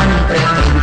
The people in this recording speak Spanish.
siempre.